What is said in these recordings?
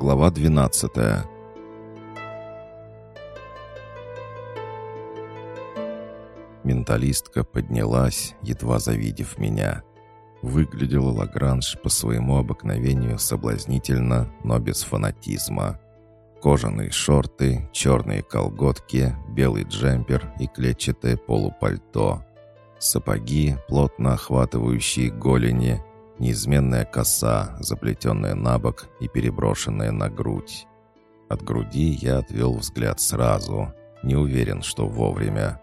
Глава 12 Менталистка поднялась, едва завидев меня. Выглядела Лагранж по своему обыкновению соблазнительно, но без фанатизма. Кожаные шорты, черные колготки, белый джемпер и клетчатое полупальто. Сапоги, плотно охватывающие голени, неизменная коса, заплетенная на бок и переброшенная на грудь. От груди я отвел взгляд сразу, не уверен, что вовремя.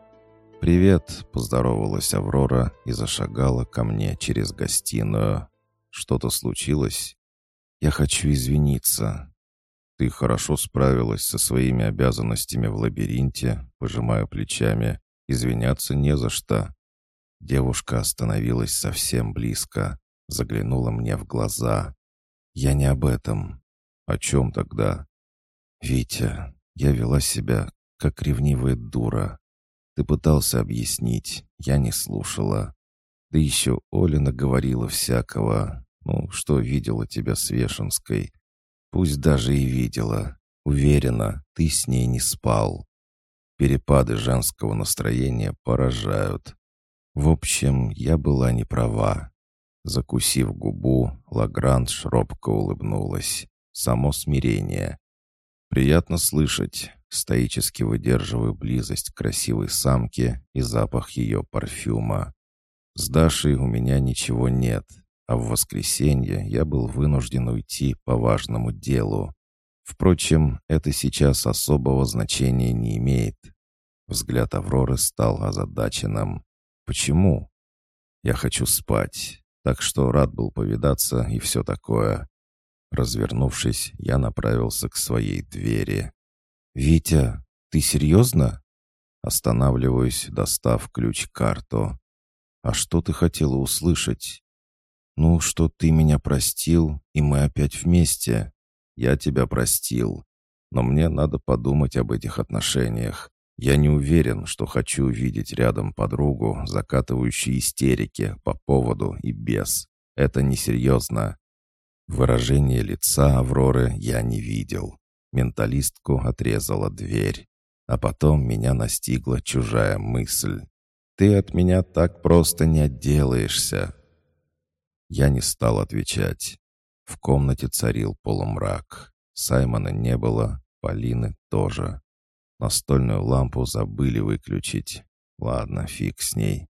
«Привет», — поздоровалась Аврора и зашагала ко мне через гостиную. «Что-то случилось?» «Я хочу извиниться». «Ты хорошо справилась со своими обязанностями в лабиринте», — пожимаю плечами. «Извиняться не за что». Девушка остановилась совсем близко, заглянула мне в глаза. «Я не об этом». «О чем тогда?» «Витя, я вела себя, как ревнивая дура. Ты пытался объяснить, я не слушала. Да еще Оля наговорила всякого. Ну, что видела тебя с Вешенской. Пусть даже и видела. Уверена, ты с ней не спал. Перепады женского настроения поражают. В общем, я была не права. Закусив губу, Лагранж робко улыбнулась. Само смирение. «Приятно слышать. Стоически выдерживаю близость красивой самки и запах ее парфюма. С Дашей у меня ничего нет, а в воскресенье я был вынужден уйти по важному делу. Впрочем, это сейчас особого значения не имеет. Взгляд Авроры стал озадаченным. «Почему?» «Я хочу спать, так что рад был повидаться и все такое». Развернувшись, я направился к своей двери. «Витя, ты серьезно?» Останавливаюсь, достав ключ-карту. «А что ты хотела услышать?» «Ну, что ты меня простил, и мы опять вместе. Я тебя простил. Но мне надо подумать об этих отношениях. Я не уверен, что хочу видеть рядом подругу, закатывающую истерики по поводу и без. Это несерьезно». Выражение лица Авроры я не видел. Менталистку отрезала дверь. А потом меня настигла чужая мысль. «Ты от меня так просто не отделаешься!» Я не стал отвечать. В комнате царил полумрак. Саймона не было, Полины тоже. Настольную лампу забыли выключить. Ладно, фиг с ней.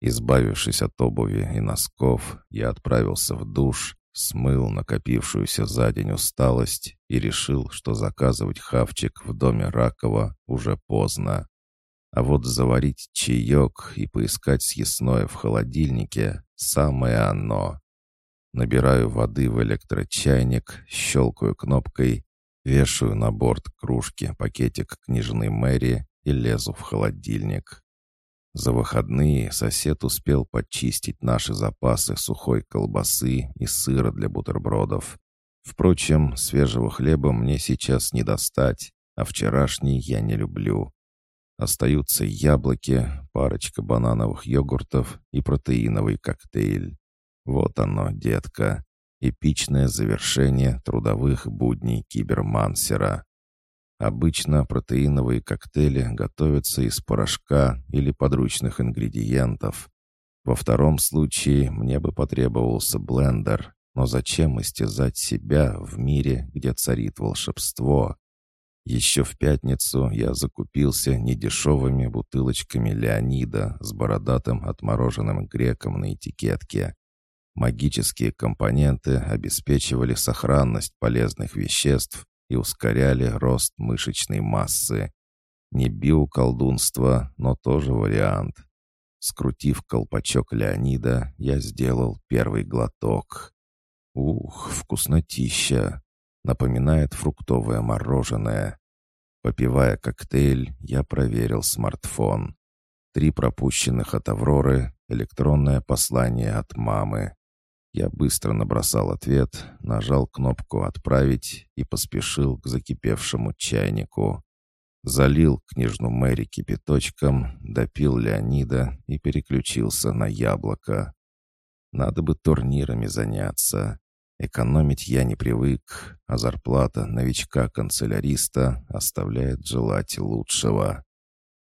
Избавившись от обуви и носков, я отправился в душ смыл накопившуюся за день усталость и решил, что заказывать хавчик в доме Ракова уже поздно. А вот заварить чаек и поискать съестное в холодильнике — самое оно. Набираю воды в электрочайник, щелкаю кнопкой, вешаю на борт кружки пакетик книжной Мэри и лезу в холодильник. За выходные сосед успел подчистить наши запасы сухой колбасы и сыра для бутербродов. Впрочем, свежего хлеба мне сейчас не достать, а вчерашний я не люблю. Остаются яблоки, парочка банановых йогуртов и протеиновый коктейль. Вот оно, детка, эпичное завершение трудовых будней кибермансера. Обычно протеиновые коктейли готовятся из порошка или подручных ингредиентов. Во втором случае мне бы потребовался блендер, но зачем истязать себя в мире, где царит волшебство? Еще в пятницу я закупился недешевыми бутылочками Леонида с бородатым отмороженным греком на этикетке. Магические компоненты обеспечивали сохранность полезных веществ и ускоряли рост мышечной массы. Не биоколдунство, но тоже вариант. Скрутив колпачок Леонида, я сделал первый глоток. Ух, вкуснотища! Напоминает фруктовое мороженое. Попивая коктейль, я проверил смартфон. Три пропущенных от Авроры, электронное послание от мамы. Я быстро набросал ответ, нажал кнопку «Отправить» и поспешил к закипевшему чайнику. Залил книжну Мэри кипяточком, допил Леонида и переключился на яблоко. Надо бы турнирами заняться. Экономить я не привык, а зарплата новичка-канцеляриста оставляет желать лучшего.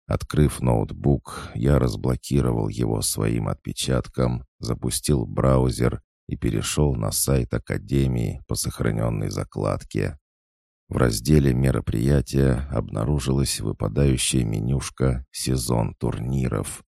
Открыв ноутбук, я разблокировал его своим отпечатком, запустил браузер и перешел на сайт Академии по сохраненной закладке. В разделе «Мероприятия» обнаружилась выпадающая менюшка «Сезон турниров».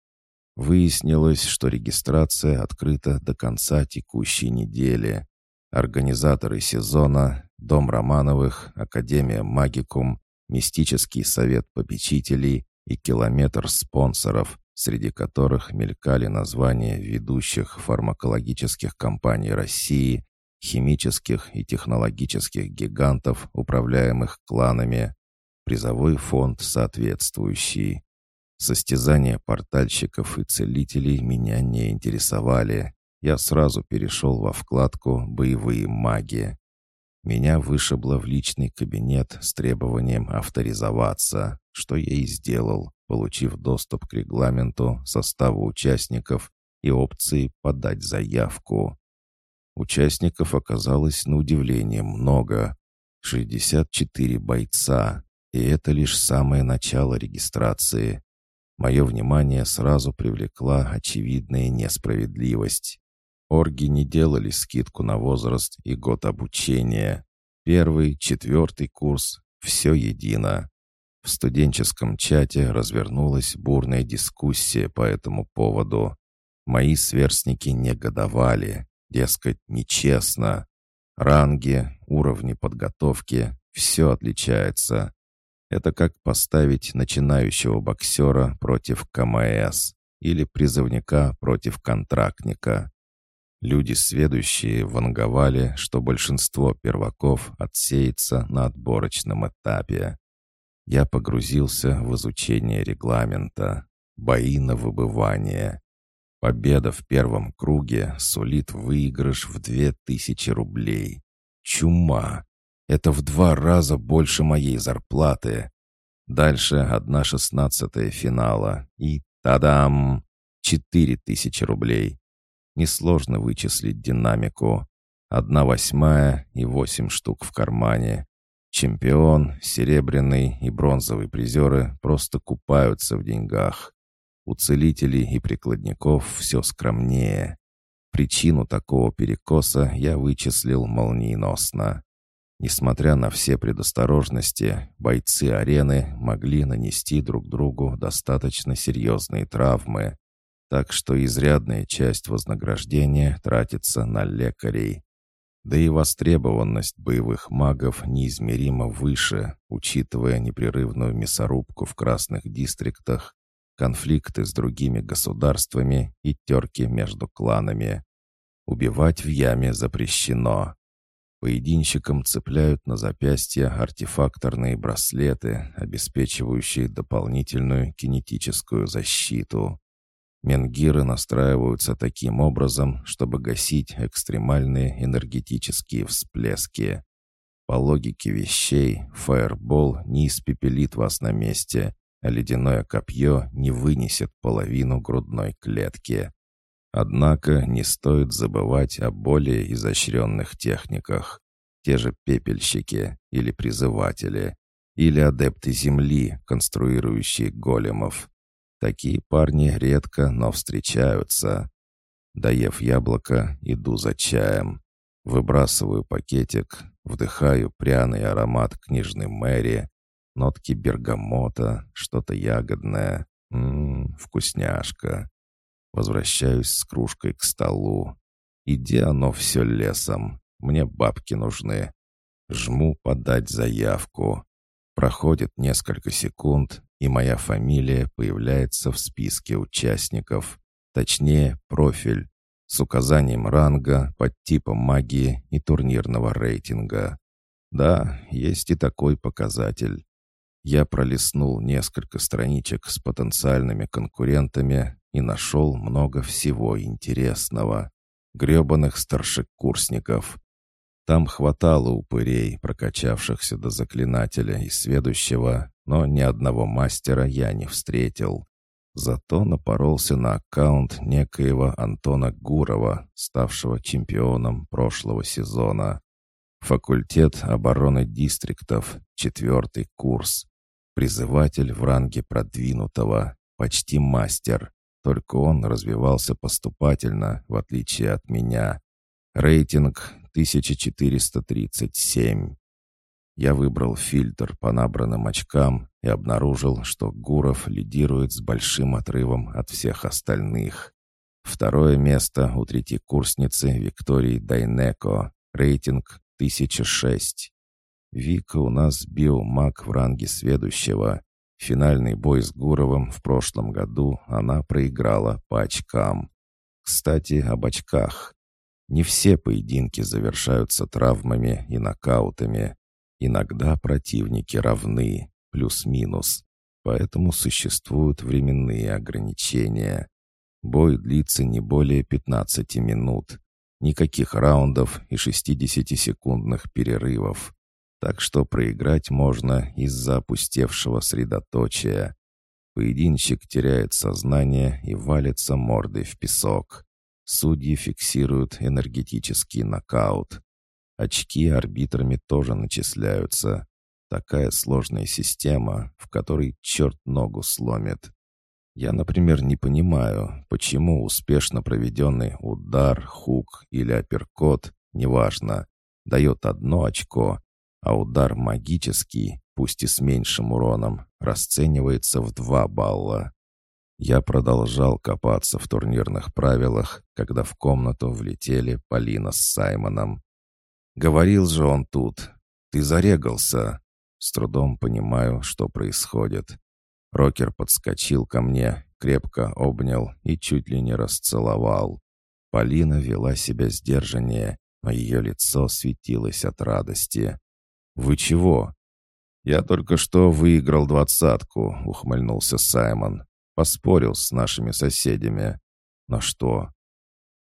Выяснилось, что регистрация открыта до конца текущей недели. Организаторы сезона — Дом Романовых, Академия Магикум, Мистический совет попечителей и километр спонсоров, среди которых мелькали названия ведущих фармакологических компаний России, химических и технологических гигантов, управляемых кланами, призовой фонд соответствующий. Состязания портальщиков и целителей меня не интересовали я сразу перешел во вкладку «Боевые маги». Меня вышибло в личный кабинет с требованием авторизоваться, что я и сделал, получив доступ к регламенту, составу участников и опции «Подать заявку». Участников оказалось на удивление много. 64 бойца, и это лишь самое начало регистрации. Мое внимание сразу привлекла очевидная несправедливость. Орги не делали скидку на возраст и год обучения. Первый, четвертый курс — все едино. В студенческом чате развернулась бурная дискуссия по этому поводу. Мои сверстники негодовали, дескать, нечестно. Ранги, уровни подготовки — все отличается. Это как поставить начинающего боксера против КМС или призывника против контрактника. Люди сведущие ванговали, что большинство перваков отсеется на отборочном этапе. Я погрузился в изучение регламента. Бои на выбывание. Победа в первом круге сулит выигрыш в две тысячи рублей. Чума! Это в два раза больше моей зарплаты. Дальше одна шестнадцатая финала. И тадам! Четыре тысячи рублей. Несложно вычислить динамику. Одна восьмая и восемь штук в кармане. Чемпион, серебряный и бронзовый призеры просто купаются в деньгах. У целителей и прикладников все скромнее. Причину такого перекоса я вычислил молниеносно. Несмотря на все предосторожности, бойцы арены могли нанести друг другу достаточно серьезные травмы так что изрядная часть вознаграждения тратится на лекарей. Да и востребованность боевых магов неизмеримо выше, учитывая непрерывную мясорубку в красных дистриктах, конфликты с другими государствами и терки между кланами. Убивать в яме запрещено. Поединщикам цепляют на запястья артефакторные браслеты, обеспечивающие дополнительную кинетическую защиту. Менгиры настраиваются таким образом, чтобы гасить экстремальные энергетические всплески. По логике вещей, фаербол не испепелит вас на месте, а ледяное копье не вынесет половину грудной клетки. Однако не стоит забывать о более изощренных техниках. Те же пепельщики или призыватели, или адепты Земли, конструирующие големов. Такие парни редко, но встречаются. Доев яблоко, иду за чаем. Выбрасываю пакетик, вдыхаю пряный аромат книжной Мэри, нотки бергамота, что-то ягодное. Ммм, вкусняшка. Возвращаюсь с кружкой к столу. Иди оно все лесом. Мне бабки нужны. Жму подать заявку. Проходит несколько секунд, и моя фамилия появляется в списке участников. Точнее, профиль с указанием ранга, подтипа магии и турнирного рейтинга. Да, есть и такой показатель. Я пролистнул несколько страничек с потенциальными конкурентами и нашел много всего интересного. Гребаных старшекурсников, там хватало упырей, прокачавшихся до заклинателя и сведущего, но ни одного мастера я не встретил. Зато напоролся на аккаунт некоего Антона Гурова, ставшего чемпионом прошлого сезона. Факультет обороны дистриктов, четвертый курс. Призыватель в ранге продвинутого, почти мастер. Только он развивался поступательно, в отличие от меня. Рейтинг 1437. Я выбрал фильтр по набранным очкам и обнаружил, что Гуров лидирует с большим отрывом от всех остальных. Второе место у третьекурсницы Виктории Дайнеко, рейтинг 1006. Вика у нас биомаг в ранге сведущего. Финальный бой с Гуровым в прошлом году она проиграла по очкам. Кстати, об очках. Не все поединки завершаются травмами и нокаутами. Иногда противники равны, плюс-минус. Поэтому существуют временные ограничения. Бой длится не более 15 минут. Никаких раундов и 60-секундных перерывов. Так что проиграть можно из-за опустевшего средоточия. Поединщик теряет сознание и валится мордой в песок. Судьи фиксируют энергетический нокаут. Очки арбитрами тоже начисляются. Такая сложная система, в которой черт ногу сломит. Я, например, не понимаю, почему успешно проведенный удар, хук или апперкот, неважно, дает одно очко, а удар магический, пусть и с меньшим уроном, расценивается в два балла. Я продолжал копаться в турнирных правилах, когда в комнату влетели Полина с Саймоном. «Говорил же он тут. Ты зарегался». С трудом понимаю, что происходит. Рокер подскочил ко мне, крепко обнял и чуть ли не расцеловал. Полина вела себя сдержаннее, но ее лицо светилось от радости. «Вы чего?» «Я только что выиграл двадцатку», — ухмыльнулся Саймон. Поспорил с нашими соседями. На что?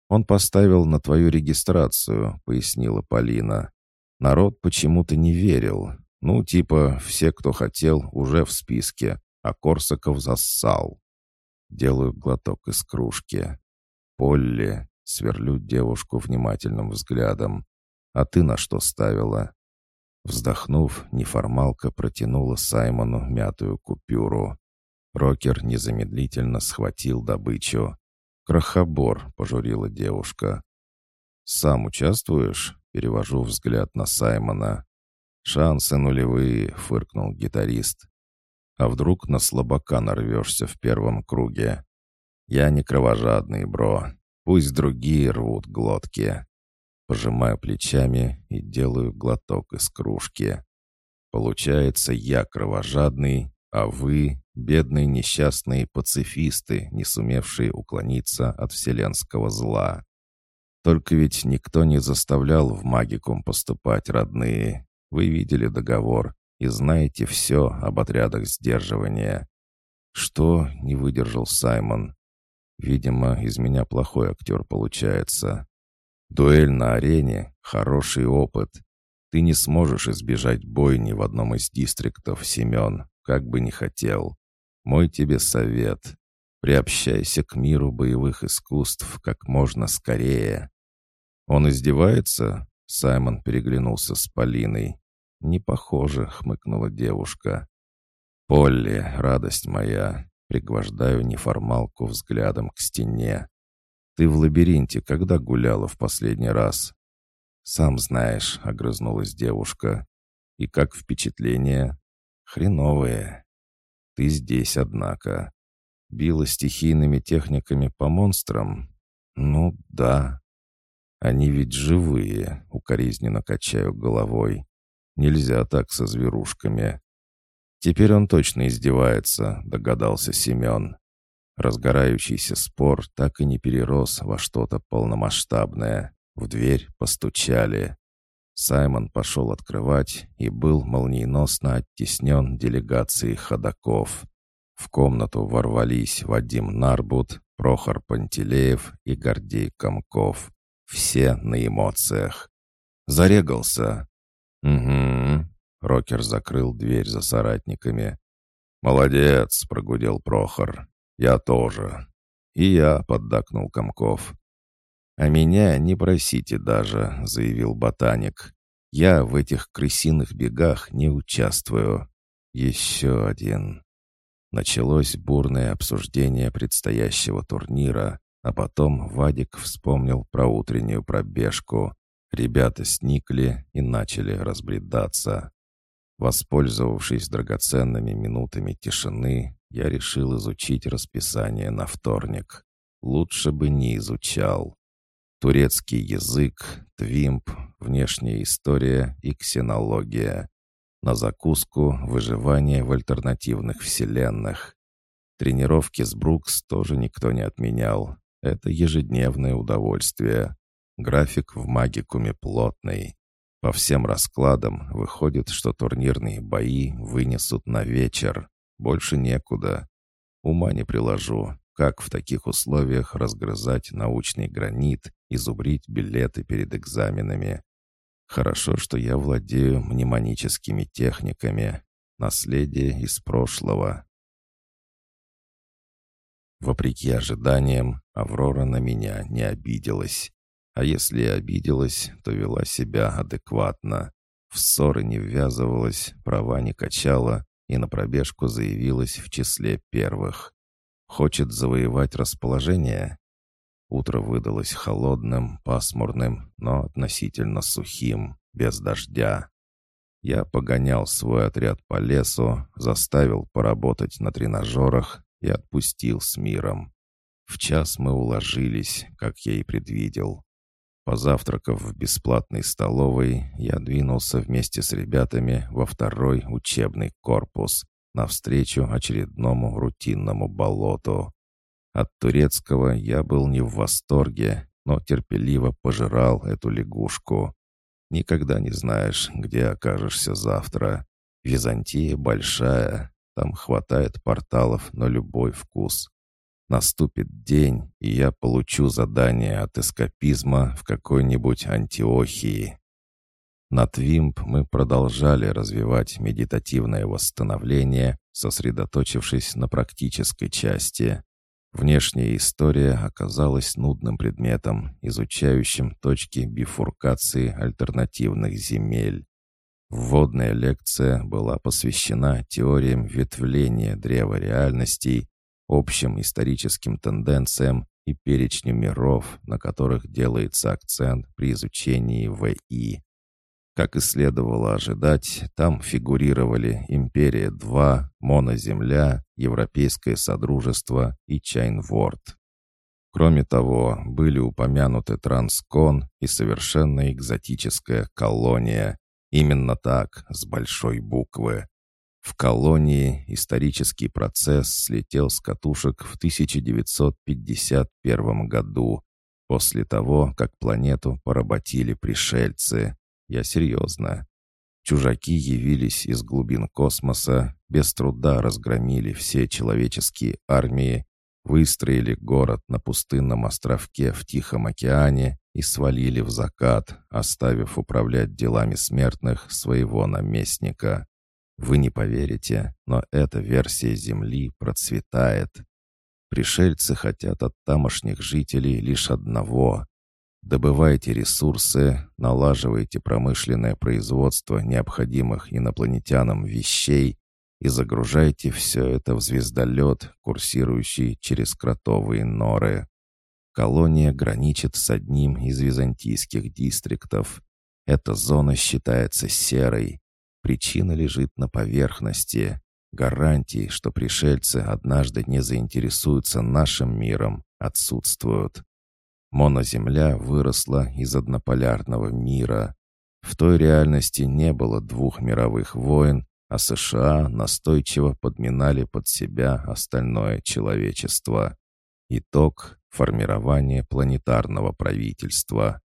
Он поставил на твою регистрацию, пояснила Полина. Народ почему-то не верил. Ну, типа, все, кто хотел, уже в списке, а Корсаков зассал. Делаю глоток из кружки. Полли, сверлю девушку внимательным взглядом. А ты на что ставила? Вздохнув, неформалка протянула Саймону мятую купюру. Рокер незамедлительно схватил добычу. «Крохобор», — пожурила девушка. «Сам участвуешь?» — перевожу взгляд на Саймона. «Шансы нулевые», — фыркнул гитарист. «А вдруг на слабака нарвешься в первом круге?» «Я не кровожадный, бро. Пусть другие рвут глотки». Пожимаю плечами и делаю глоток из кружки. Получается, я кровожадный, а вы — бедные несчастные пацифисты, не сумевшие уклониться от вселенского зла. Только ведь никто не заставлял в магикум поступать, родные. Вы видели договор и знаете все об отрядах сдерживания. Что не выдержал Саймон? Видимо, из меня плохой актер получается. Дуэль на арене — хороший опыт. Ты не сможешь избежать бойни в одном из дистриктов, Семен, как бы ни хотел. Мой тебе совет. Приобщайся к миру боевых искусств как можно скорее. Он издевается? Саймон переглянулся с Полиной. «Не похоже», — хмыкнула девушка. «Полли, радость моя!» — пригвождаю неформалку взглядом к стене. «Ты в лабиринте когда гуляла в последний раз?» «Сам знаешь», — огрызнулась девушка. «И как впечатление?» Хреновые. Ты здесь, однако. Била стихийными техниками по монстрам? Ну, да. Они ведь живые, укоризненно качаю головой. Нельзя так со зверушками. Теперь он точно издевается, догадался Семен. Разгорающийся спор так и не перерос во что-то полномасштабное. В дверь постучали. Саймон пошел открывать и был молниеносно оттеснен делегацией ходаков. В комнату ворвались Вадим Нарбут, Прохор Пантелеев и Гордей Комков. Все на эмоциях. Зарегался. «Угу». Рокер закрыл дверь за соратниками. «Молодец», — прогудел Прохор. «Я тоже». «И я», — поддакнул Комков. «А меня не просите даже», — заявил ботаник. «Я в этих крысиных бегах не участвую». Еще один. Началось бурное обсуждение предстоящего турнира, а потом Вадик вспомнил про утреннюю пробежку. Ребята сникли и начали разбредаться. Воспользовавшись драгоценными минутами тишины, я решил изучить расписание на вторник. Лучше бы не изучал. Турецкий язык, твимп, внешняя история и ксенология. На закуску выживание в альтернативных вселенных. Тренировки с Брукс тоже никто не отменял. Это ежедневное удовольствие. График в магикуме плотный. По всем раскладам выходит, что турнирные бои вынесут на вечер. Больше некуда. Ума не приложу, как в таких условиях разгрызать научный гранит и зубрить билеты перед экзаменами. Хорошо, что я владею мнемоническими техниками. Наследие из прошлого. Вопреки ожиданиям, Аврора на меня не обиделась. А если и обиделась, то вела себя адекватно. В ссоры не ввязывалась, права не качала и на пробежку заявилась в числе первых. Хочет завоевать расположение? Утро выдалось холодным, пасмурным, но относительно сухим, без дождя. Я погонял свой отряд по лесу, заставил поработать на тренажерах и отпустил с миром. В час мы уложились, как я и предвидел. Позавтракав в бесплатной столовой, я двинулся вместе с ребятами во второй учебный корпус, навстречу очередному рутинному болоту. От турецкого я был не в восторге, но терпеливо пожирал эту лягушку. Никогда не знаешь, где окажешься завтра. Византия большая, там хватает порталов на любой вкус. Наступит день, и я получу задание от эскапизма в какой-нибудь Антиохии. На Твимп мы продолжали развивать медитативное восстановление, сосредоточившись на практической части. Внешняя история оказалась нудным предметом, изучающим точки бифуркации альтернативных земель. Вводная лекция была посвящена теориям ветвления древа реальностей общим историческим тенденциям и перечню миров, на которых делается акцент при изучении ВИ. Как и следовало ожидать, там фигурировали «Империя-2», «Моноземля», «Европейское Содружество» и «Чайнворд». Кроме того, были упомянуты Транскон и совершенно экзотическая колония. Именно так, с большой буквы. В колонии исторический процесс слетел с катушек в 1951 году, после того, как планету поработили пришельцы. Я серьезно. Чужаки явились из глубин космоса, без труда разгромили все человеческие армии, выстроили город на пустынном островке в Тихом океане и свалили в закат, оставив управлять делами смертных своего наместника. Вы не поверите, но эта версия Земли процветает. Пришельцы хотят от тамошних жителей лишь одного. Добывайте ресурсы, налаживайте промышленное производство необходимых инопланетянам вещей и загружайте все это в звездолет, курсирующий через кротовые норы. Колония граничит с одним из византийских дистриктов. Эта зона считается серой, Причина лежит на поверхности. Гарантии, что пришельцы однажды не заинтересуются нашим миром, отсутствуют. Моноземля выросла из однополярного мира. В той реальности не было двух мировых войн, а США настойчиво подминали под себя остальное человечество. Итог — формирование планетарного правительства.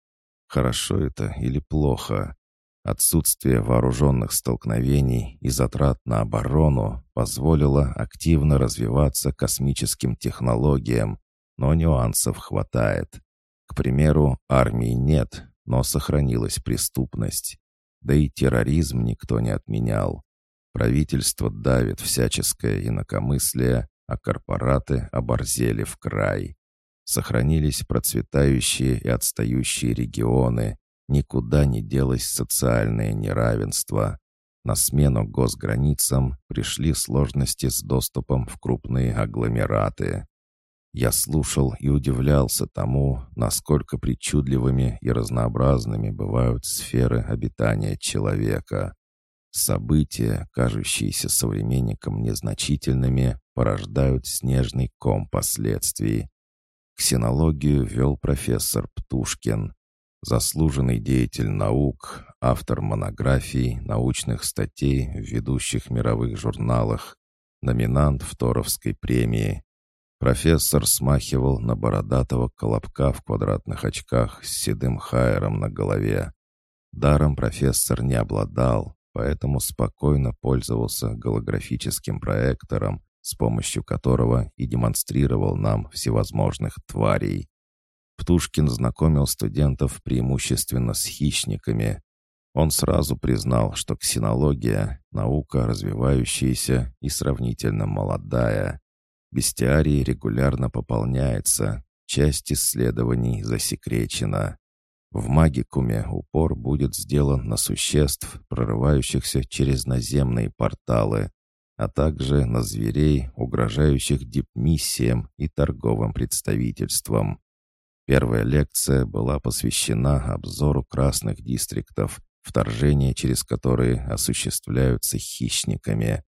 Хорошо это или плохо? Отсутствие вооруженных столкновений и затрат на оборону позволило активно развиваться космическим технологиям, но нюансов хватает. К примеру, армии нет, но сохранилась преступность. Да и терроризм никто не отменял. Правительство давит всяческое инакомыслие, а корпораты оборзели в край. Сохранились процветающие и отстающие регионы, никуда не делось социальное неравенство. На смену госграницам пришли сложности с доступом в крупные агломераты. Я слушал и удивлялся тому, насколько причудливыми и разнообразными бывают сферы обитания человека. События, кажущиеся современникам незначительными, порождают снежный ком последствий. Ксенологию вел профессор Птушкин, заслуженный деятель наук, автор монографий, научных статей в ведущих мировых журналах, номинант Второвской премии. Профессор смахивал на бородатого колобка в квадратных очках с седым хайером на голове. Даром профессор не обладал, поэтому спокойно пользовался голографическим проектором, с помощью которого и демонстрировал нам всевозможных тварей. Птушкин знакомил студентов преимущественно с хищниками. Он сразу признал, что ксенология — наука развивающаяся и сравнительно молодая. Бестиарий регулярно пополняется, часть исследований засекречена. В магикуме упор будет сделан на существ, прорывающихся через наземные порталы, а также на зверей, угрожающих дипмиссиям и торговым представительствам. Первая лекция была посвящена обзору красных дистриктов, вторжение через которые осуществляются хищниками.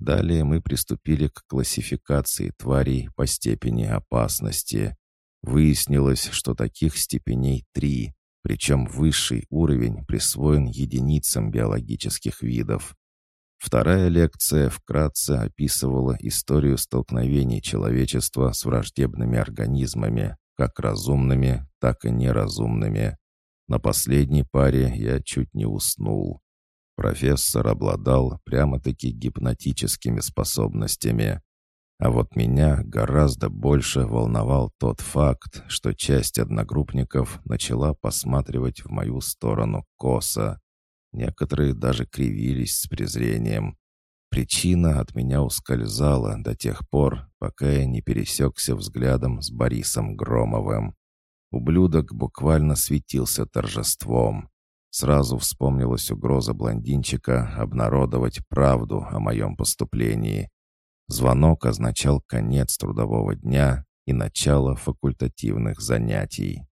Далее мы приступили к классификации тварей по степени опасности. Выяснилось, что таких степеней три, причем высший уровень присвоен единицам биологических видов. Вторая лекция вкратце описывала историю столкновений человечества с враждебными организмами, как разумными, так и неразумными. На последней паре я чуть не уснул. Профессор обладал прямо-таки гипнотическими способностями. А вот меня гораздо больше волновал тот факт, что часть одногруппников начала посматривать в мою сторону косо. Некоторые даже кривились с презрением. Причина от меня ускользала до тех пор, пока я не пересекся взглядом с Борисом Громовым. Ублюдок буквально светился торжеством. Сразу вспомнилась угроза блондинчика обнародовать правду о моем поступлении. Звонок означал конец трудового дня и начало факультативных занятий.